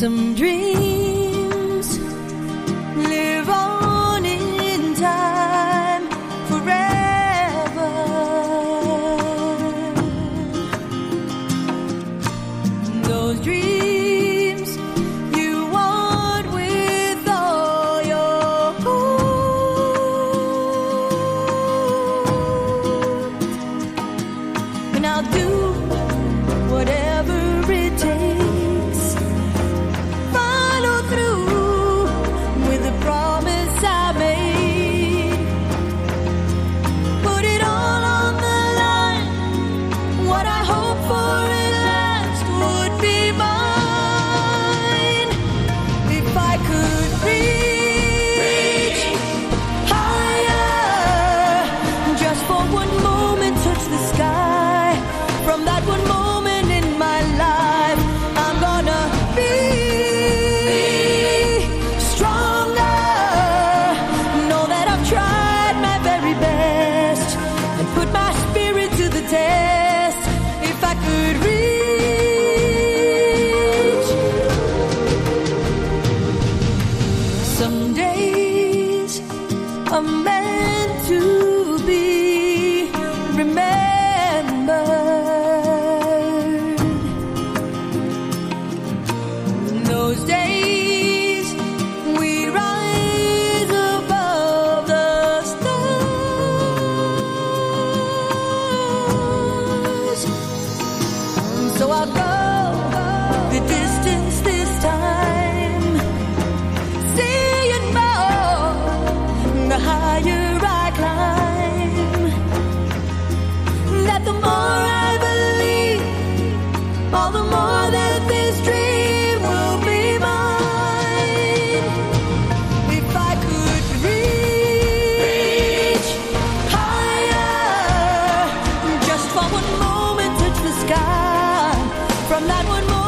Some dreams So I'll go. the From that one.